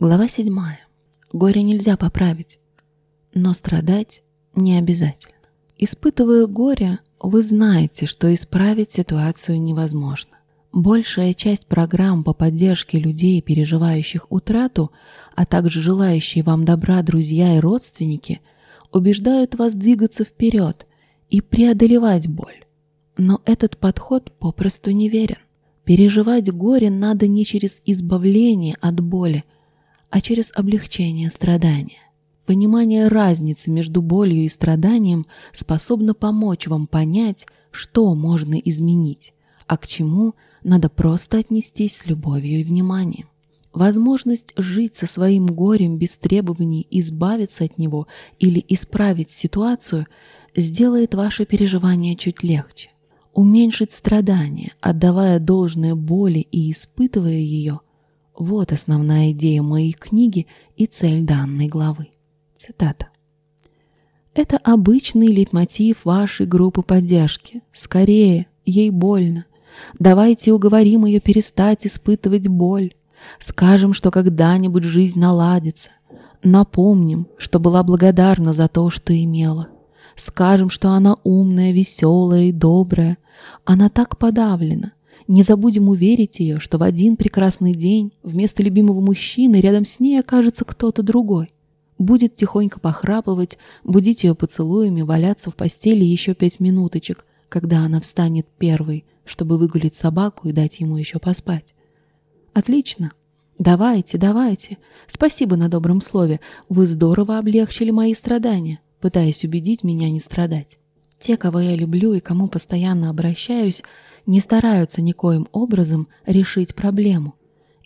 Глава 7. Горе нельзя поправить, но страдать не обязательно. Испытывая горе, вы знаете, что исправить ситуацию невозможно. Большая часть программ по поддержке людей, переживающих утрату, а также желающие вам добра друзья и родственники, убеждают вас двигаться вперед и преодолевать боль. Но этот подход попросту неверен. Переживать горе надо не через избавление от боли, а через облегчение страдания. Понимание разницы между болью и страданием способно помочь вам понять, что можно изменить, а к чему надо просто отнестись с любовью и вниманием. Возможность жить со своим горем без требований избавиться от него или исправить ситуацию сделает ваше переживание чуть легче. Уменьшить страдания, отдавая должное боли и испытывая ее – вот основная идея моей книги и цель данной главы. Цитата. Это обычный лейтмотив вашей группы поддержки. Скорее, ей больно. Давайте уговорим ее перестать испытывать боль. Скажем, что когда-нибудь жизнь наладится. Напомним, что была благодарна за то, что имела. Скажем, что она умная, веселая и добрая. Она так подавлена. Не забудем уверить ее, что в один прекрасный день вместо любимого мужчины рядом с ней окажется кто-то другой. Будет тихонько похрапывать, будить ее поцелуями, валяться в постели еще пять минуточек, когда она встанет первой, чтобы выгулить собаку и дать ему еще поспать. Отлично. Давайте, давайте. Спасибо на добром слове. Вы здорово облегчили мои страдания, пытаясь убедить меня не страдать. Те, кого я люблю и кому постоянно обращаюсь, не стараются никоим образом решить проблему,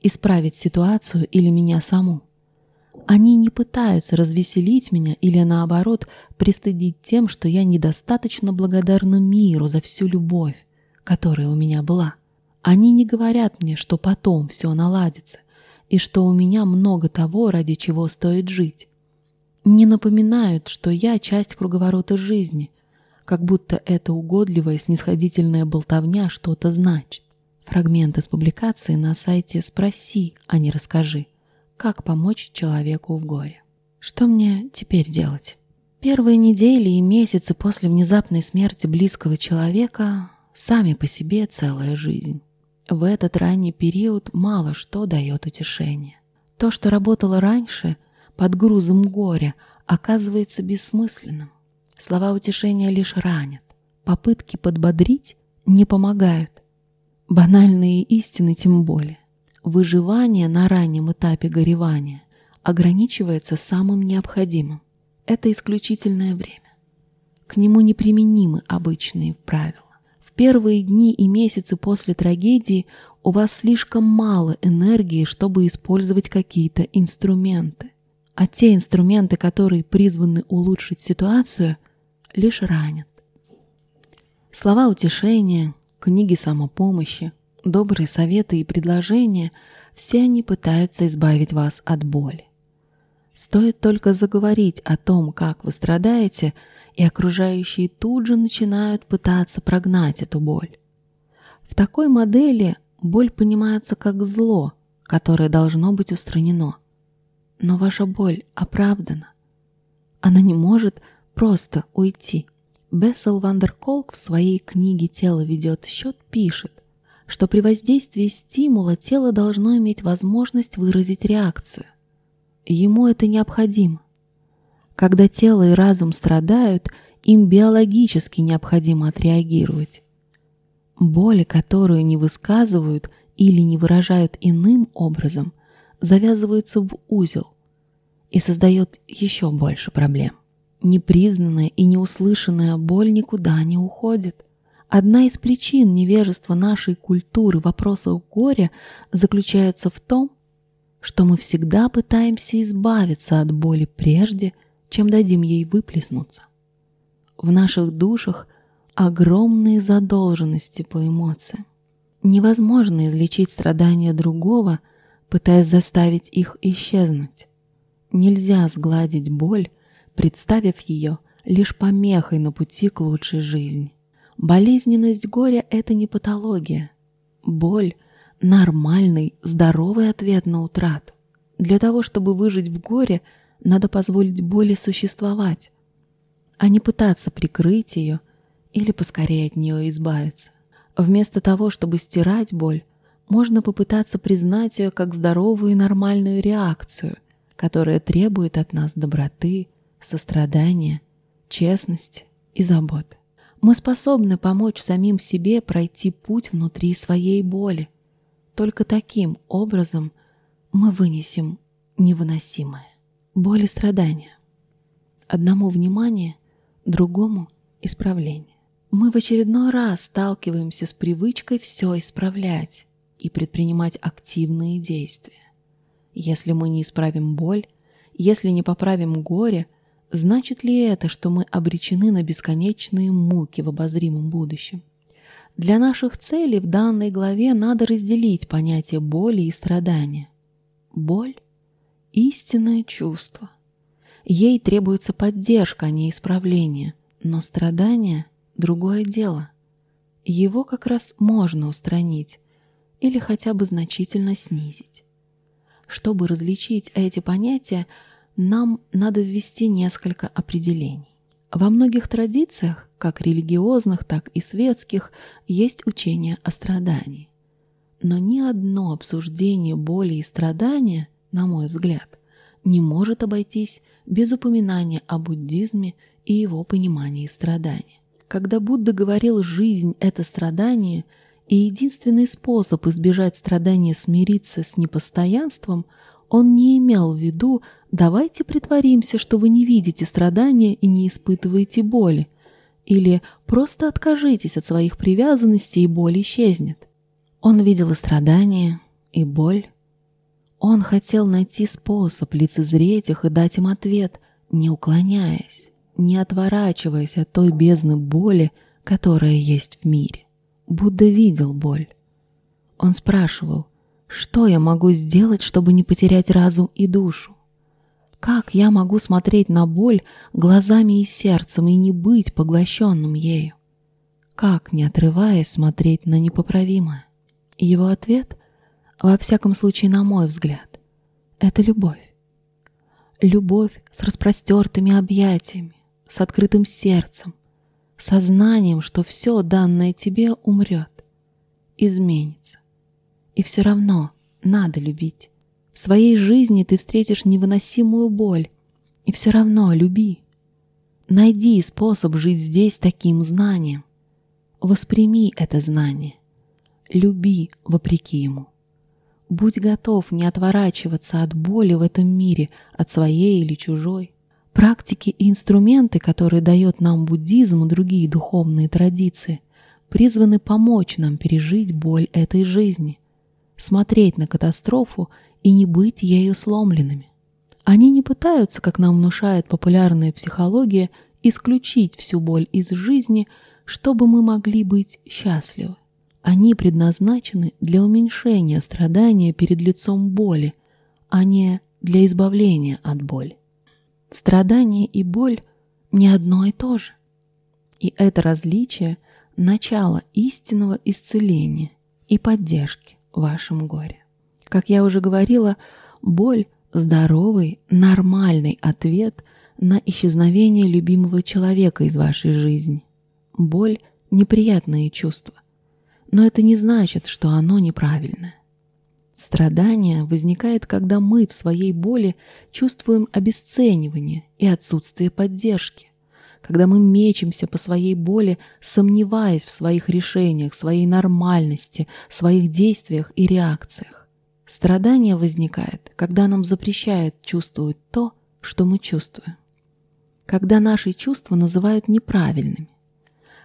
исправить ситуацию или меня саму. Они не пытаются развеселить меня или, наоборот, пристыдить тем, что я недостаточно благодарна миру за всю любовь, которая у меня была. Они не говорят мне, что потом все наладится, и что у меня много того, ради чего стоит жить. Не напоминают, что я часть круговорота жизни, как будто эта угодливая снисходительная болтовня что-то значит. Фрагмент из публикации на сайте «Спроси, а не расскажи. Как помочь человеку в горе». Что мне теперь делать? Первые недели и месяцы после внезапной смерти близкого человека сами по себе целая жизнь. В этот ранний период мало что дает утешение. То, что работало раньше, под грузом горя, оказывается бессмысленным. Слова утешения лишь ранят. Попытки подбодрить не помогают. Банальные истины тем более. Выживание на раннем этапе горевания ограничивается самым необходимым. Это исключительное время. К нему неприменимы обычные правила. В первые дни и месяцы после трагедии у вас слишком мало энергии, чтобы использовать какие-то инструменты. А те инструменты, которые призваны улучшить ситуацию, лишь ранят. Слова утешения, книги самопомощи, добрые советы и предложения – все они пытаются избавить вас от боли. Стоит только заговорить о том, как вы страдаете, и окружающие тут же начинают пытаться прогнать эту боль. В такой модели боль понимается как зло, которое должно быть устранено. Но ваша боль оправдана. Она не может просто уйти. Бессел Вандерколк в своей книге «Тело ведет счет» пишет, что при воздействии стимула тело должно иметь возможность выразить реакцию. Ему это необходимо. Когда тело и разум страдают, им биологически необходимо отреагировать. Боли, которую не высказывают или не выражают иным образом, завязывается в узел и создает еще больше проблем. Непризнанная и неуслышанная боль никуда не уходит. Одна из причин невежества нашей культуры в вопросах горя заключается в том, что мы всегда пытаемся избавиться от боли прежде, чем дадим ей выплеснуться. В наших душах огромные задолженности по эмоциям. Невозможно излечить страдания другого, пытаясь заставить их исчезнуть. Нельзя сгладить боль, представив ее лишь помехой на пути к лучшей жизни. Болезненность горя – это не патология. Боль – нормальный, здоровый ответ на утрату. Для того, чтобы выжить в горе, надо позволить боли существовать, а не пытаться прикрыть ее или поскорее от нее избавиться. Вместо того, чтобы стирать боль, можно попытаться признать ее как здоровую и нормальную реакцию, которая требует от нас доброты, сострадания, честности и заботы. Мы способны помочь самим себе пройти путь внутри своей боли. Только таким образом мы вынесем невыносимое. Боль и страдания. Одному внимание, другому исправление. Мы в очередной раз сталкиваемся с привычкой все исправлять и предпринимать активные действия. Если мы не исправим боль, если не поправим горе, значит ли это, что мы обречены на бесконечные муки в обозримом будущем? Для наших целей в данной главе надо разделить понятие боли и страдания. Боль – истинное чувство. Ей требуется поддержка, а не исправление, но страдание – другое дело. Его как раз можно устранить или хотя бы значительно снизить. Чтобы различить эти понятия, нам надо ввести несколько определений. Во многих традициях, как религиозных, так и светских, есть учение о страдании. Но ни одно обсуждение боли и страдания, на мой взгляд, не может обойтись без упоминания о буддизме и его понимании страдания. Когда Будда говорил «жизнь – это страдание», и единственный способ избежать страдания смириться с непостоянством – он не имел в виду «давайте притворимся, что вы не видите страдания и не испытываете боли», или «просто откажитесь от своих привязанностей и боль исчезнет». Он видел и страдания, и боль. Он хотел найти способ лицезреть их и дать им ответ, не уклоняясь, не отворачиваясь от той бездны боли, которая есть в мире. Будда видел боль. Он спрашивал, что я могу сделать, чтобы не потерять разум и душу? Как я могу смотреть на боль глазами и сердцем и не быть поглощенным ею? Как, не отрываясь, смотреть на непоправимое? Его ответ, во всяком случае, на мой взгляд, это любовь. Любовь с распростертыми объятиями, с открытым сердцем, сознанием, что все данное тебе умрет, изменится. И все равно надо любить. В своей жизни ты встретишь невыносимую боль. И все равно люби. Найди способ жить здесь таким знанием. Восприми это знание. Люби вопреки ему. Будь готов не отворачиваться от боли в этом мире, от своей или чужой. Практики и инструменты, которые дает нам буддизм и другие духовные традиции, призваны помочь нам пережить боль этой жизни смотреть на катастрофу и не быть ею сломленными. Они не пытаются, как нам внушает популярная психология, исключить всю боль из жизни, чтобы мы могли быть счастливы. Они предназначены для уменьшения страдания перед лицом боли, а не для избавления от боли. Страдание и боль не одно и то же. И это различие – начало истинного исцеления и поддержки вашем горе. Как я уже говорила, боль – здоровый, нормальный ответ на исчезновение любимого человека из вашей жизни. Боль – неприятное чувство, но это не значит, что оно неправильное. Страдание возникает, когда мы в своей боли чувствуем обесценивание и отсутствие поддержки когда мы мечемся по своей боли, сомневаясь в своих решениях, своей нормальности, своих действиях и реакциях. Страдание возникает, когда нам запрещают чувствовать то, что мы чувствуем. Когда наши чувства называют неправильными.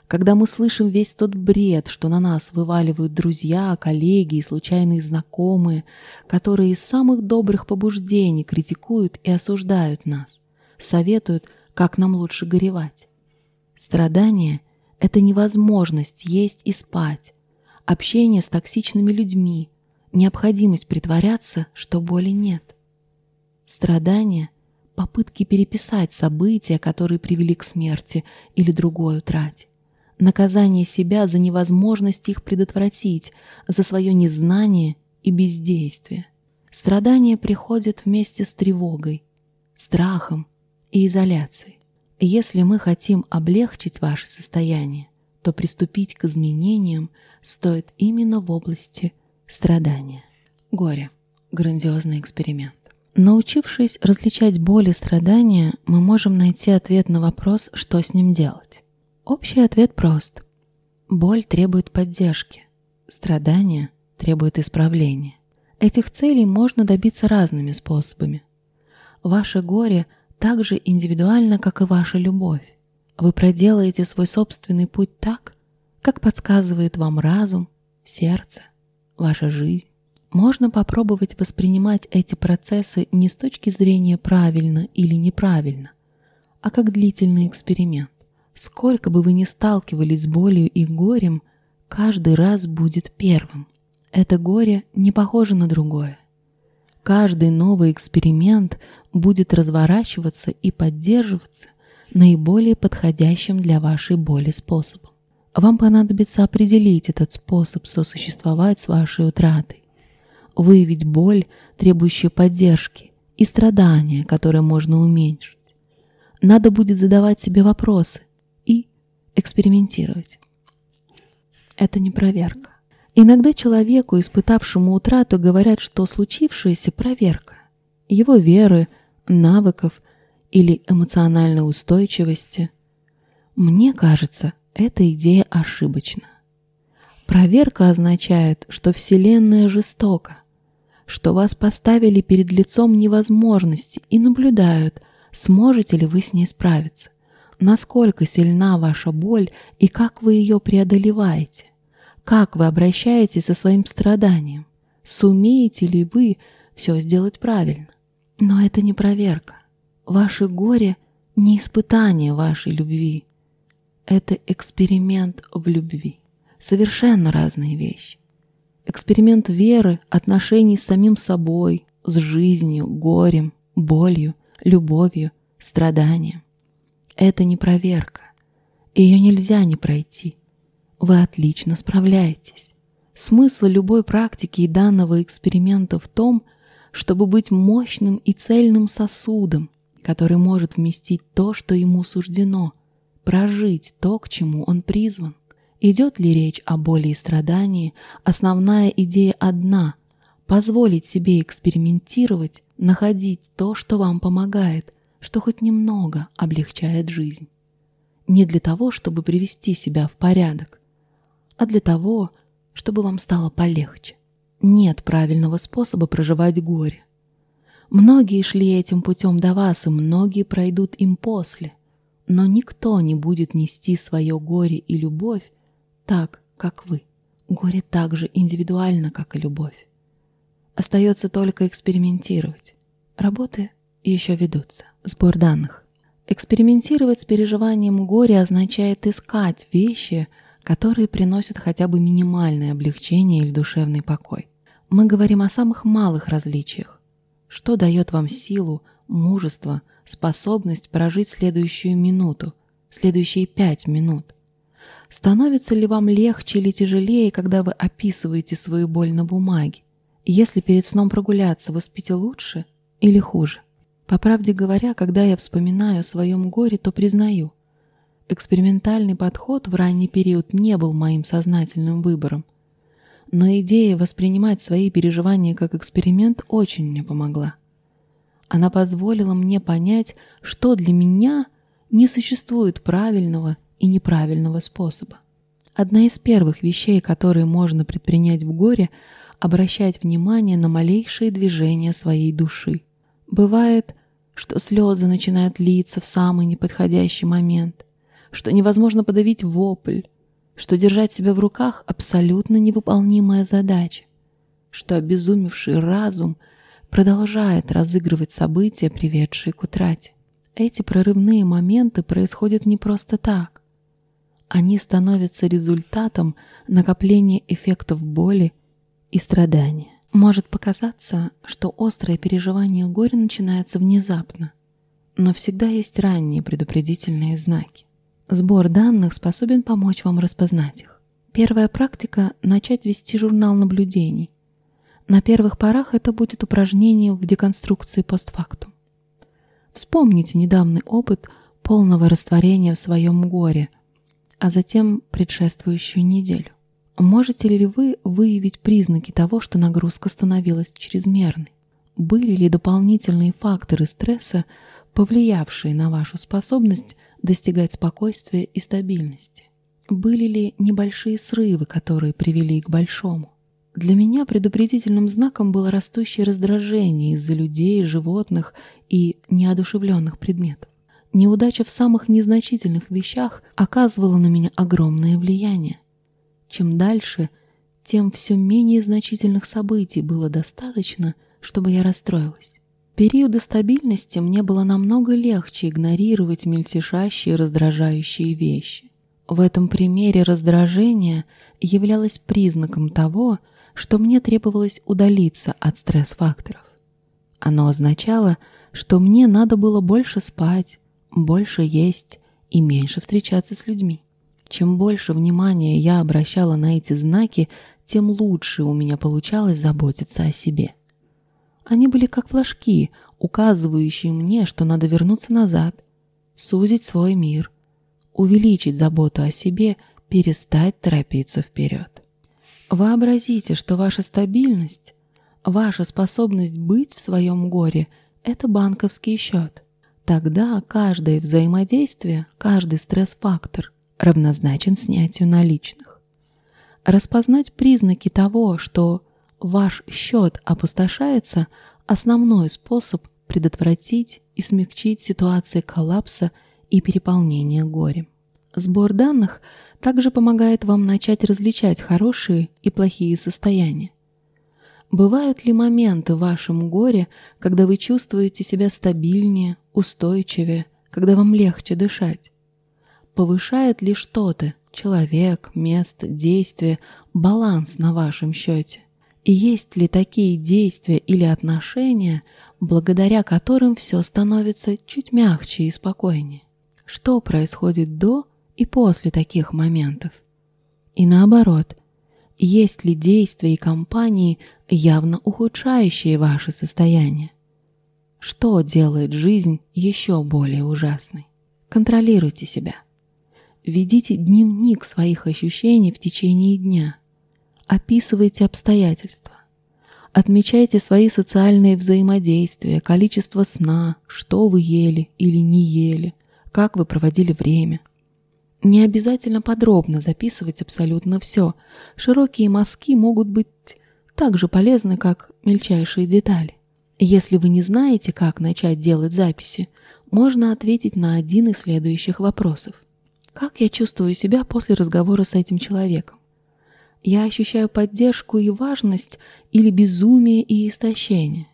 Когда мы слышим весь тот бред, что на нас вываливают друзья, коллеги и случайные знакомые, которые из самых добрых побуждений критикуют и осуждают нас, советуют как нам лучше горевать. Страдание – это невозможность есть и спать, общение с токсичными людьми, необходимость притворяться, что боли нет. Страдание – попытки переписать события, которые привели к смерти или другой утрате. Наказание себя за невозможность их предотвратить, за свое незнание и бездействие. Страдание приходит вместе с тревогой, страхом и изоляцией. И если мы хотим облегчить ваше состояние, то приступить к изменениям стоит именно в области страдания. Горе. Грандиозный эксперимент. Научившись различать боль и страдания, мы можем найти ответ на вопрос, что с ним делать. Общий ответ прост. Боль требует поддержки, страдания требуют исправления. Этих целей можно добиться разными способами. Ваше горе так же индивидуально, как и ваша любовь. Вы проделаете свой собственный путь так, как подсказывает вам разум, сердце, ваша жизнь. Можно попробовать воспринимать эти процессы не с точки зрения правильно или неправильно, а как длительный эксперимент. Сколько бы вы ни сталкивались с болью и горем, каждый раз будет первым – это горе не похоже на другое. Каждый новый эксперимент будет разворачиваться и поддерживаться наиболее подходящим для вашей боли способом. Вам понадобится определить этот способ сосуществовать с вашей утратой, выявить боль, требующую поддержки, и страдания, которые можно уменьшить. Надо будет задавать себе вопросы и экспериментировать. Это не проверка. Иногда человеку, испытавшему утрату, говорят, что случившееся – проверка его веры, навыков или эмоциональной устойчивости. Мне кажется, эта идея ошибочна. Проверка означает, что Вселенная жестока, что вас поставили перед лицом невозможности и наблюдают, сможете ли вы с ней справиться, насколько сильна ваша боль и как вы ее преодолеваете. Как вы обращаетесь со своим страданием? Сумеете ли вы все сделать правильно? Но это не проверка. Ваше горе не испытание вашей любви. Это эксперимент в любви. Совершенно разные вещи. Эксперимент веры, отношений с самим собой, с жизнью, горем, болью, любовью, страданием. Это не проверка. Ее нельзя не пройти. Вы отлично справляетесь. Смысл любой практики и данного эксперимента в том, чтобы быть мощным и цельным сосудом, который может вместить то, что ему суждено, прожить то, к чему он призван. Идет ли речь о боли и страдании, основная идея одна – позволить себе экспериментировать, находить то, что вам помогает, что хоть немного облегчает жизнь. Не для того, чтобы привести себя в порядок, а для того, чтобы вам стало полегче. Нет правильного способа проживать горе. Многие шли этим путем до вас, и многие пройдут им после. Но никто не будет нести свое горе и любовь так, как вы. Горе так же индивидуально, как и любовь. Остается только экспериментировать. Работы еще ведутся. Сбор данных. Экспериментировать с переживанием горя означает искать вещи, которые приносят хотя бы минимальное облегчение или душевный покой. Мы говорим о самых малых различиях. Что дает вам силу, мужество, способность прожить следующую минуту, следующие пять минут? Становится ли вам легче или тяжелее, когда вы описываете свою боль на бумаге? Если перед сном прогуляться, вы спите лучше или хуже? По правде говоря, когда я вспоминаю о своем горе, то признаю – Экспериментальный подход в ранний период не был моим сознательным выбором, но идея воспринимать свои переживания как эксперимент очень мне помогла. Она позволила мне понять, что для меня не существует правильного и неправильного способа. Одна из первых вещей, которые можно предпринять в горе, обращать внимание на малейшие движения своей души. Бывает, что слезы начинают литься в самый неподходящий момент, что невозможно подавить вопль, что держать себя в руках – абсолютно невыполнимая задача, что обезумевший разум продолжает разыгрывать события, приведшие к утрате. Эти прорывные моменты происходят не просто так. Они становятся результатом накопления эффектов боли и страдания. Может показаться, что острое переживание горя начинается внезапно, но всегда есть ранние предупредительные знаки. Сбор данных способен помочь вам распознать их. Первая практика – начать вести журнал наблюдений. На первых порах это будет упражнение в деконструкции постфактум. Вспомните недавний опыт полного растворения в своем горе, а затем предшествующую неделю. Можете ли вы выявить признаки того, что нагрузка становилась чрезмерной? Были ли дополнительные факторы стресса, повлиявшие на вашу способность достигать спокойствия и стабильности? Были ли небольшие срывы, которые привели к большому? Для меня предупредительным знаком было растущее раздражение из-за людей, животных и неодушевленных предметов. Неудача в самых незначительных вещах оказывала на меня огромное влияние. Чем дальше, тем все менее значительных событий было достаточно, чтобы я расстроилась. Периоды стабильности мне было намного легче игнорировать мельтешащие раздражающие вещи. В этом примере раздражение являлось признаком того, что мне требовалось удалиться от стресс-факторов. Оно означало, что мне надо было больше спать, больше есть и меньше встречаться с людьми. Чем больше внимания я обращала на эти знаки, тем лучше у меня получалось заботиться о себе. Они были как флажки, указывающие мне, что надо вернуться назад, сузить свой мир, увеличить заботу о себе, перестать торопиться вперед. Вообразите, что ваша стабильность, ваша способность быть в своем горе – это банковский счет. Тогда каждое взаимодействие, каждый стресс-фактор равнозначен снятию наличных. Распознать признаки того, что ваш счет опустошается – основной способ предотвратить и смягчить ситуации коллапса и переполнения горем. Сбор данных также помогает вам начать различать хорошие и плохие состояния. Бывают ли моменты в вашем горе, когда вы чувствуете себя стабильнее, устойчивее, когда вам легче дышать? Повышает ли что-то, человек, место, действие, баланс на вашем счете? И есть ли такие действия или отношения, благодаря которым все становится чуть мягче и спокойнее? Что происходит до и после таких моментов? И наоборот, есть ли действия и компании, явно ухудшающие ваше состояние? Что делает жизнь еще более ужасной? Контролируйте себя. Ведите дневник своих ощущений в течение дня. Описывайте обстоятельства. Отмечайте свои социальные взаимодействия, количество сна, что вы ели или не ели, как вы проводили время. Не обязательно подробно записывать абсолютно все. Широкие мазки могут быть так же полезны, как мельчайшие детали. Если вы не знаете, как начать делать записи, можно ответить на один из следующих вопросов. Как я чувствую себя после разговора с этим человеком? Я ощущаю поддержку и важность или безумие и истощение?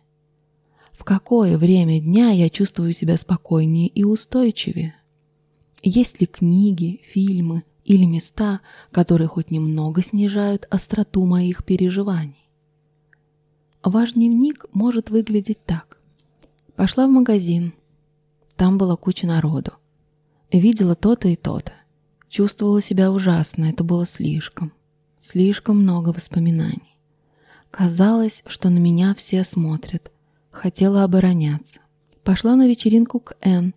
В какое время дня я чувствую себя спокойнее и устойчивее? Есть ли книги, фильмы или места, которые хоть немного снижают остроту моих переживаний? Ваш дневник может выглядеть так. Пошла в магазин. Там была куча народу. Видела то-то и то-то. Чувствовала себя ужасно, это было слишком. Слишком много воспоминаний. Казалось, что на меня все смотрят. Хотела обороняться. Пошла на вечеринку к Энн,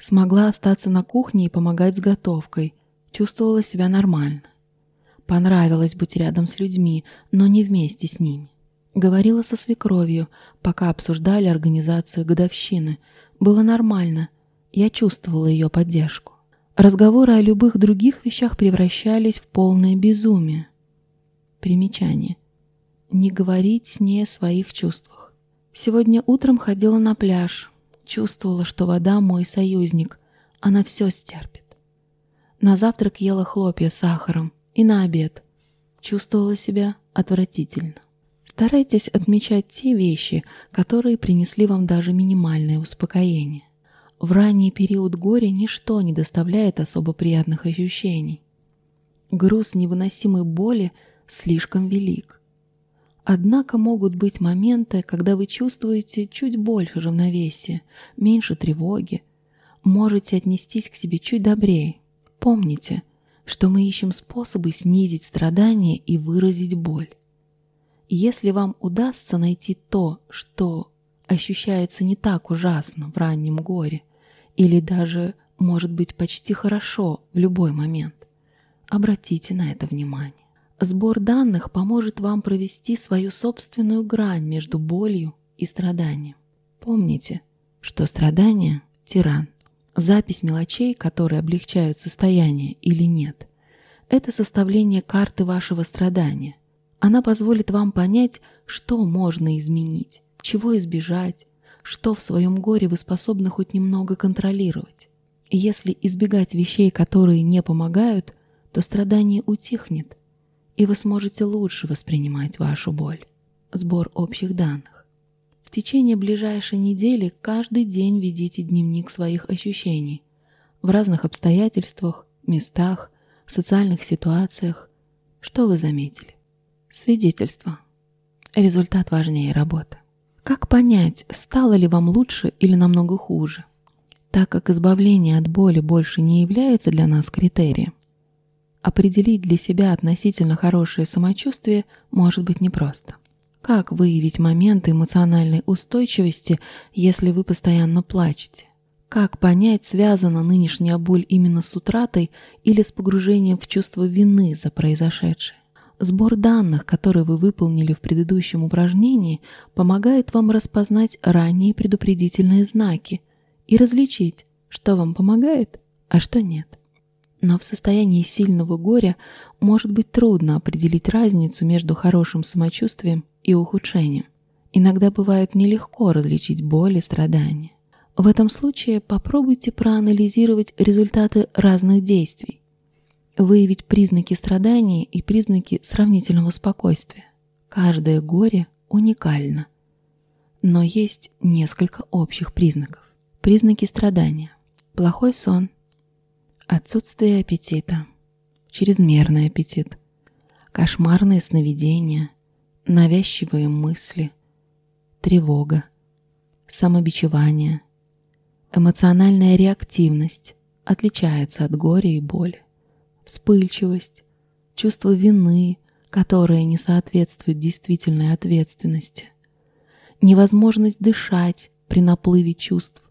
Смогла остаться на кухне и помогать с готовкой. Чувствовала себя нормально. Понравилось быть рядом с людьми, но не вместе с ними. Говорила со свекровью, пока обсуждали организацию годовщины. Было нормально. Я чувствовала ее поддержку. Разговоры о любых других вещах превращались в полное безумие. Примечание. Не говорить с ней о своих чувствах. Сегодня утром ходила на пляж, Чувствовала, что вода мой союзник, она все стерпит. На завтрак ела хлопья с сахаром и на обед. Чувствовала себя отвратительно. Старайтесь отмечать те вещи, которые принесли вам даже минимальное успокоение. В ранний период горя ничто не доставляет особо приятных ощущений. Груз невыносимой боли слишком велик. Однако могут быть моменты, когда вы чувствуете чуть больше равновесия, меньше тревоги, можете отнестись к себе чуть добрее. Помните, что мы ищем способы снизить страдания и выразить боль. Если вам удастся найти то, что ощущается не так ужасно в раннем горе, или даже может быть почти хорошо в любой момент, обратите на это внимание. Сбор данных поможет вам провести свою собственную грань между болью и страданием. Помните, что страдание – тиран. Запись мелочей, которые облегчают состояние или нет, это составление карты вашего страдания. Она позволит вам понять, что можно изменить, чего избежать, что в своем горе вы способны хоть немного контролировать. Если избегать вещей, которые не помогают, то страдание утихнет, и вы сможете лучше воспринимать вашу боль. Сбор общих данных. В течение ближайшей недели каждый день ведите дневник своих ощущений в разных обстоятельствах, местах, социальных ситуациях. Что вы заметили? Свидетельство. Результат важнее работы. Как понять, стало ли вам лучше или намного хуже? Так как избавление от боли больше не является для нас критерием, Определить для себя относительно хорошее самочувствие может быть непросто. Как выявить моменты эмоциональной устойчивости, если вы постоянно плачете? Как понять, связана нынешняя боль именно с утратой или с погружением в чувство вины за произошедшее? Сбор данных, которые вы выполнили в предыдущем упражнении, помогает вам распознать ранние предупредительные знаки и различить, что вам помогает, а что нет. Но в состоянии сильного горя может быть трудно определить разницу между хорошим самочувствием и ухудшением. Иногда бывает нелегко различить боль и страдания. В этом случае попробуйте проанализировать результаты разных действий, выявить признаки страдания и признаки сравнительного спокойствия. Каждое горе уникально, но есть несколько общих признаков. Признаки страдания. Плохой сон – Отсутствие аппетита, чрезмерный аппетит, кошмарные сновидения, навязчивые мысли, тревога, самобичевание, эмоциональная реактивность отличается от горя и боли, вспыльчивость, чувство вины, которое не соответствует действительной ответственности, невозможность дышать при наплыве чувств,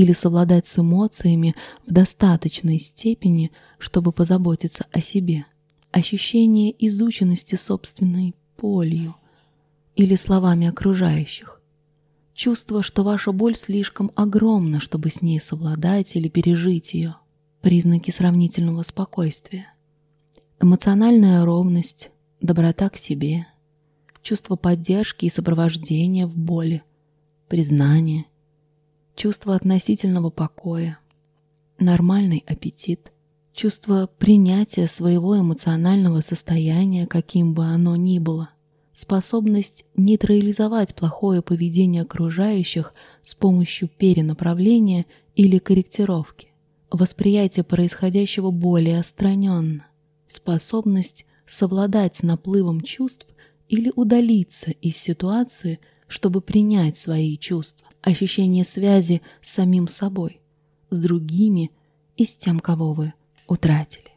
или совладать с эмоциями в достаточной степени, чтобы позаботиться о себе. Ощущение изученности собственной болью или словами окружающих. Чувство, что ваша боль слишком огромна, чтобы с ней совладать или пережить ее. Признаки сравнительного спокойствия. Эмоциональная ровность, доброта к себе, чувство поддержки и сопровождения в боли, признание, чувство относительного покоя, нормальный аппетит, чувство принятия своего эмоционального состояния, каким бы оно ни было, способность нейтрализовать плохое поведение окружающих с помощью перенаправления или корректировки, восприятие происходящего более отстраненно, способность совладать с наплывом чувств или удалиться из ситуации, чтобы принять свои чувства ощущение связи с самим собой, с другими и с тем, кого вы утратили.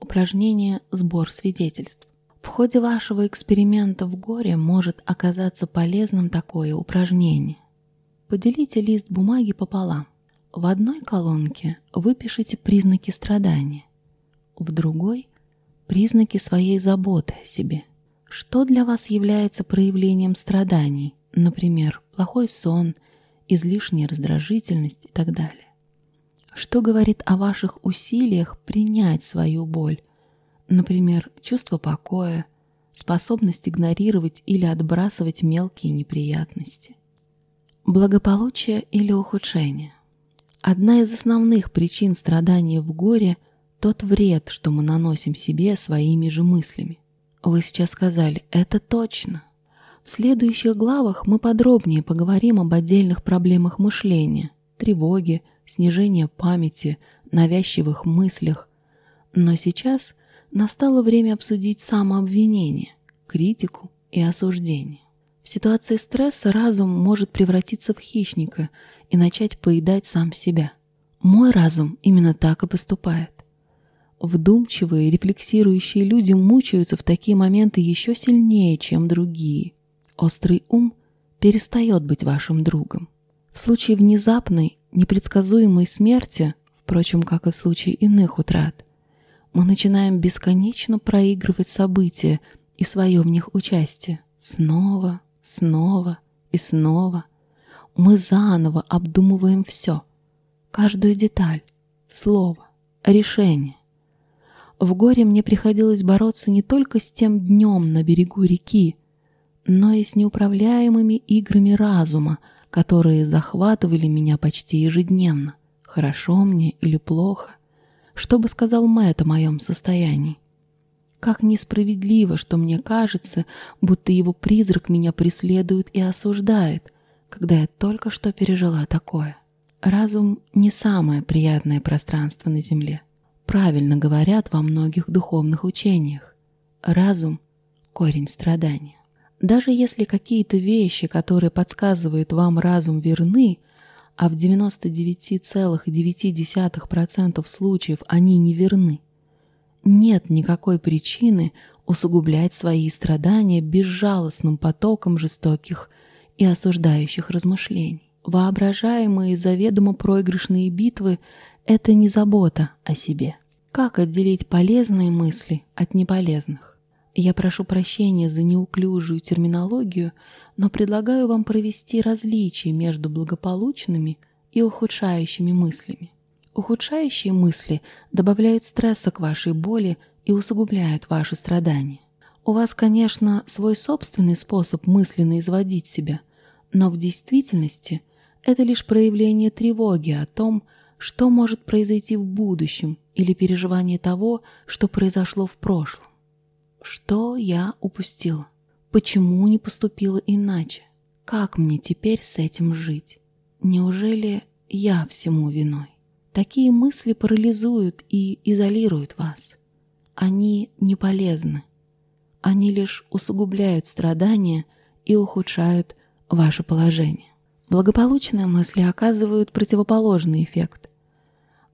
Упражнение «Сбор свидетельств». В ходе вашего эксперимента в горе может оказаться полезным такое упражнение. Поделите лист бумаги пополам. В одной колонке выпишите признаки страдания, в другой – признаки своей заботы о себе. Что для вас является проявлением страданий, например, плохой сон – излишняя раздражительность и так далее. Что говорит о ваших усилиях принять свою боль? Например, чувство покоя, способность игнорировать или отбрасывать мелкие неприятности. Благополучие или ухудшение. Одна из основных причин страдания в горе – тот вред, что мы наносим себе своими же мыслями. Вы сейчас сказали «это точно», в следующих главах мы подробнее поговорим об отдельных проблемах мышления, тревоге, снижении памяти, навязчивых мыслях. Но сейчас настало время обсудить самообвинение, критику и осуждение. В ситуации стресса разум может превратиться в хищника и начать поедать сам себя. Мой разум именно так и поступает. Вдумчивые, рефлексирующие люди мучаются в такие моменты еще сильнее, чем другие. Острый ум перестает быть вашим другом. В случае внезапной, непредсказуемой смерти, впрочем, как и в случае иных утрат, мы начинаем бесконечно проигрывать события и свое в них участие. Снова, снова и снова. Мы заново обдумываем все, каждую деталь, слово, решение. В горе мне приходилось бороться не только с тем днем на берегу реки, но и с неуправляемыми играми разума, которые захватывали меня почти ежедневно, хорошо мне или плохо. Что бы сказал Мэтт о моем состоянии? Как несправедливо, что мне кажется, будто его призрак меня преследует и осуждает, когда я только что пережила такое. Разум — не самое приятное пространство на Земле. Правильно говорят во многих духовных учениях. Разум — корень страдания. Даже если какие-то вещи, которые подсказывает вам разум, верны, а в 99,9% случаев они не верны. Нет никакой причины усугублять свои страдания безжалостным потоком жестоких и осуждающих размышлений. Воображаемые заведомо проигрышные битвы – это не забота о себе. Как отделить полезные мысли от неполезных? Я прошу прощения за неуклюжую терминологию, но предлагаю вам провести различие между благополучными и ухудшающими мыслями. Ухудшающие мысли добавляют стресса к вашей боли и усугубляют ваши страдания. У вас, конечно, свой собственный способ мысленно изводить себя, но в действительности это лишь проявление тревоги о том, что может произойти в будущем или переживание того, что произошло в прошлом. Что я упустила? Почему не поступила иначе? Как мне теперь с этим жить? Неужели я всему виной? Такие мысли парализуют и изолируют вас. Они не полезны. Они лишь усугубляют страдания и ухудшают ваше положение. Благополучные мысли оказывают противоположный эффект.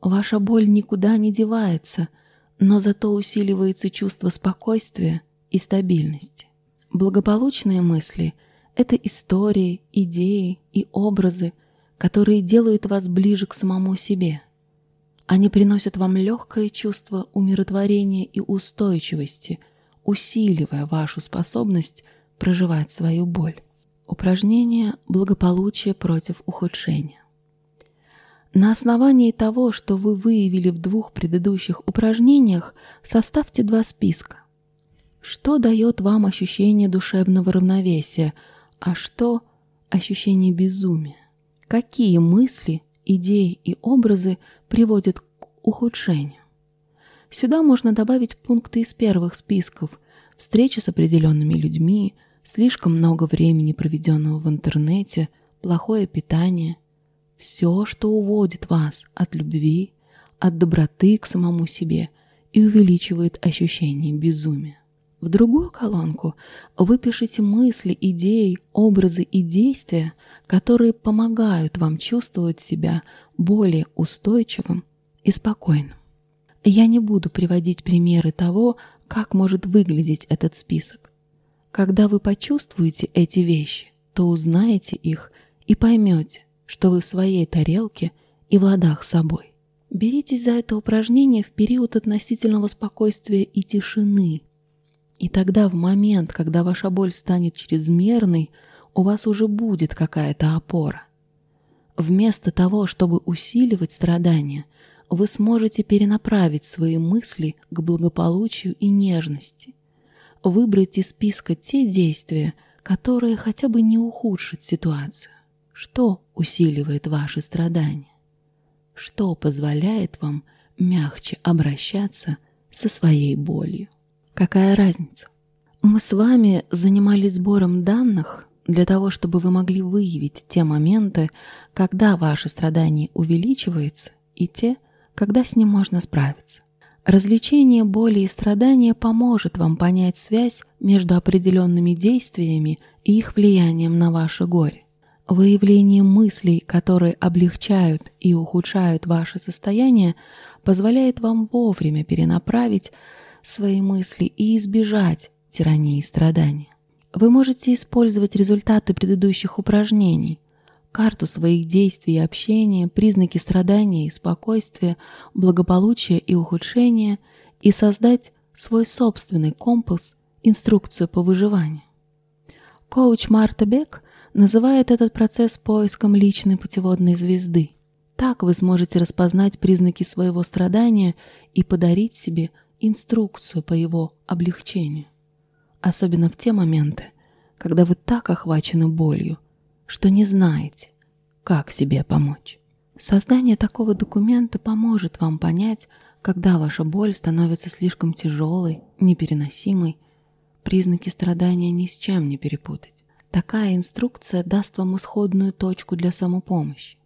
Ваша боль никуда не девается – но зато усиливается чувство спокойствия и стабильности. Благополучные мысли — это истории, идеи и образы, которые делают вас ближе к самому себе. Они приносят вам легкое чувство умиротворения и устойчивости, усиливая вашу способность проживать свою боль. Упражнение «Благополучие против ухудшения». На основании того, что вы выявили в двух предыдущих упражнениях, составьте два списка. Что дает вам ощущение душевного равновесия, а что – ощущение безумия? Какие мысли, идеи и образы приводят к ухудшению? Сюда можно добавить пункты из первых списков – встречи с определенными людьми, слишком много времени, проведенного в интернете, плохое питание, все, что уводит вас от любви, от доброты к самому себе и увеличивает ощущение безумия. В другую колонку вы пишете мысли, идеи, образы и действия, которые помогают вам чувствовать себя более устойчивым и спокойным. Я не буду приводить примеры того, как может выглядеть этот список. Когда вы почувствуете эти вещи, то узнаете их и поймете, что вы в своей тарелке и в ладах собой. Беритесь за это упражнение в период относительного спокойствия и тишины. И тогда в момент, когда ваша боль станет чрезмерной, у вас уже будет какая-то опора. Вместо того, чтобы усиливать страдания, вы сможете перенаправить свои мысли к благополучию и нежности. Выбрать из списка те действия, которые хотя бы не ухудшат ситуацию. Что усиливает ваши страдания? Что позволяет вам мягче обращаться со своей болью? Какая разница? Мы с вами занимались сбором данных для того, чтобы вы могли выявить те моменты, когда ваше страдание увеличивается, и те, когда с ним можно справиться. Развлечение боли и страдания поможет вам понять связь между определенными действиями и их влиянием на ваше горе. Выявление мыслей, которые облегчают и ухудшают ваше состояние, позволяет вам вовремя перенаправить свои мысли и избежать тирании и страдания. Вы можете использовать результаты предыдущих упражнений, карту своих действий и общения, признаки страдания и спокойствия, благополучия и ухудшения и создать свой собственный компас, инструкцию по выживанию. Коуч Марта Бек называет этот процесс поиском личной путеводной звезды. Так вы сможете распознать признаки своего страдания и подарить себе инструкцию по его облегчению. Особенно в те моменты, когда вы так охвачены болью, что не знаете, как себе помочь. Создание такого документа поможет вам понять, когда ваша боль становится слишком тяжелой, непереносимой. Признаки страдания ни с чем не перепутать. Такая инструкция даст вам исходную точку для самопомощи.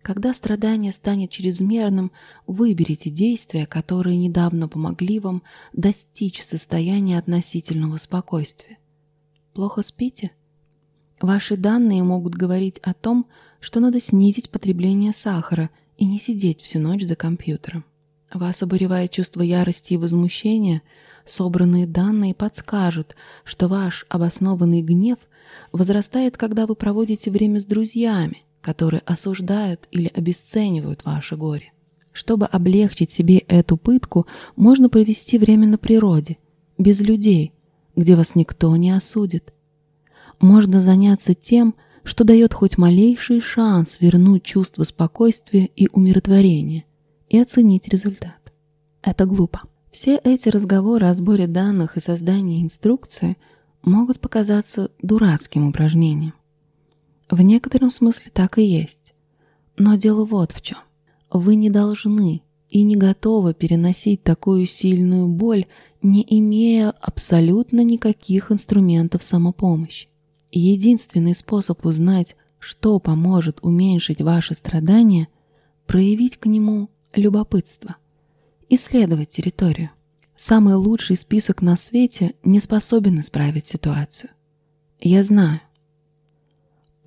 Когда страдание станет чрезмерным, выберите действия, которые недавно помогли вам достичь состояния относительного спокойствия. Плохо спите? Ваши данные могут говорить о том, что надо снизить потребление сахара и не сидеть всю ночь за компьютером. Вас обуревает чувство ярости и возмущения, собранные данные подскажут, что ваш обоснованный гнев возрастает, когда вы проводите время с друзьями, которые осуждают или обесценивают ваше горе. Чтобы облегчить себе эту пытку, можно провести время на природе, без людей, где вас никто не осудит. Можно заняться тем, что дает хоть малейший шанс вернуть чувство спокойствия и умиротворения и оценить результат. Это глупо. Все эти разговоры о сборе данных и создании инструкции могут показаться дурацким упражнением. В некотором смысле так и есть. Но дело вот в чем. Вы не должны и не готовы переносить такую сильную боль, не имея абсолютно никаких инструментов самопомощи. Единственный способ узнать, что поможет уменьшить ваши страдания, проявить к нему любопытство, исследовать территорию. Самый лучший список на свете не способен исправить ситуацию. Я знаю,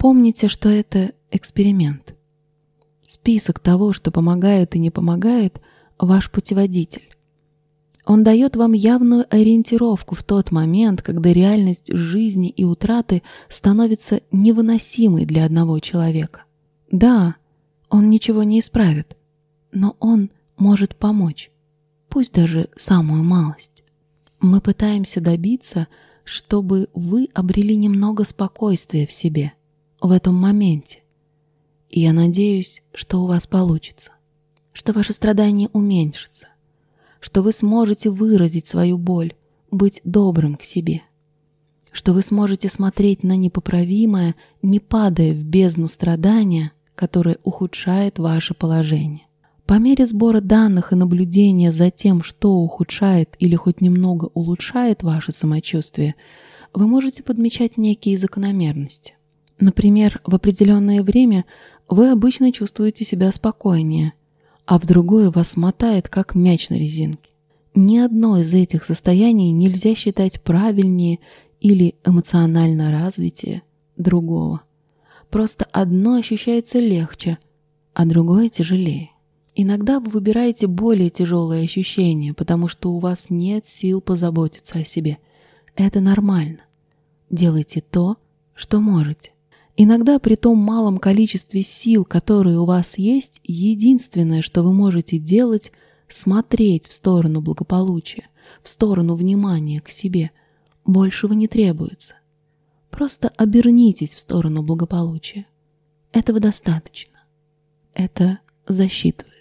Помните, что это эксперимент. Список того, что помогает и не помогает, ваш путеводитель. Он дает вам явную ориентировку в тот момент, когда реальность жизни и утраты становится невыносимой для одного человека. Да, он ничего не исправит, но он может помочь, пусть даже самую малость. Мы пытаемся добиться, чтобы вы обрели немного спокойствия в себе – в этом моменте. И я надеюсь, что у вас получится, что ваше страдание уменьшится, что вы сможете выразить свою боль, быть добрым к себе, что вы сможете смотреть на непоправимое, не падая в бездну страдания, которое ухудшает ваше положение. По мере сбора данных и наблюдения за тем, что ухудшает или хоть немного улучшает ваше самочувствие, вы можете подмечать некие закономерности. Например, в определенное время вы обычно чувствуете себя спокойнее, а в другое вас мотает, как мяч на резинке. Ни одно из этих состояний нельзя считать правильнее или эмоционально развитие другого. Просто одно ощущается легче, а другое тяжелее. Иногда вы выбираете более тяжелые ощущения, потому что у вас нет сил позаботиться о себе. Это нормально. Делайте то, что можете. Иногда при том малом количестве сил, которые у вас есть, единственное, что вы можете делать, смотреть в сторону благополучия, в сторону внимания к себе. Большего не требуется. Просто обернитесь в сторону благополучия. Этого достаточно. Это засчитывается.